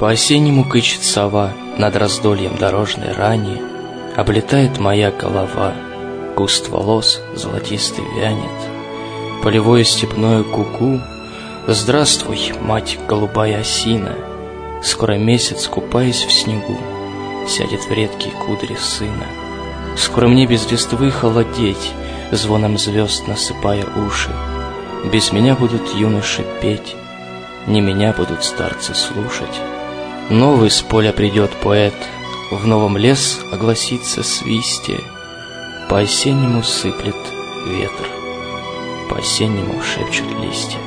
По-осеннему кычет сова Над раздольем дорожной рани, Облетает моя голова, Куст волос золотистый вянет, Полевое степное куку. Здравствуй, мать голубая осина, Скоро месяц, купаясь в снегу, Сядет в редкие кудри сына. Скоро мне без листвы холодеть, Звоном звезд насыпая уши. Без меня будут юноши петь, Не меня будут старцы слушать. Новый с поля придет поэт, В новом лес огласится свистие, По-осеннему сыплет ветер, По-осеннему шепчут листья.